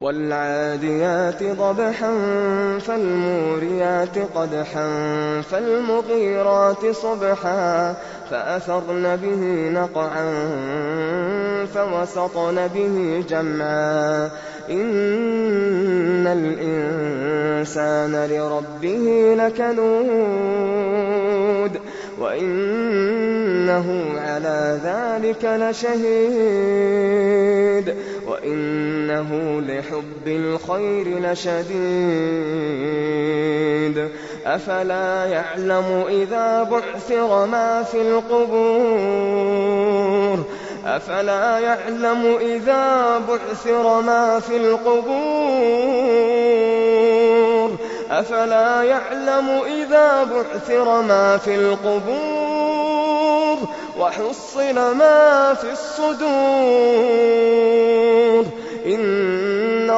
وَالْعَادِيَاتِ ضَبْحًا فَالْمُورِيَاتِ قَدْحًا فَالْمُغِيرَاتِ صُبْحًا فَأَثَرْنَ بِهِ نَقْعًا فَوَسَطْنَ بِهِ جَمْعًا. إِنَّ الْإِنسَانَ لِرَبِّهِ لَكَنُودٌ وَإِنَّهُ عَلَىٰ ذَٰلِكَ لَشَهِيدٌ. وَإِنَّهُ لِحُبِّ الْخَيْرِ لَشَدِيدٌ. أَفَلَا يَعْلَمُ إِذَا بُعْثِرَ مَا فِي الْقُبُورِ؟ أَفَلَا يَعْلَمُ إِذَا بُعْثِرَ مَا فِي الْقُبُورِ؟ وَحُصِّلَ مَا فِي الصُّدُورِ؟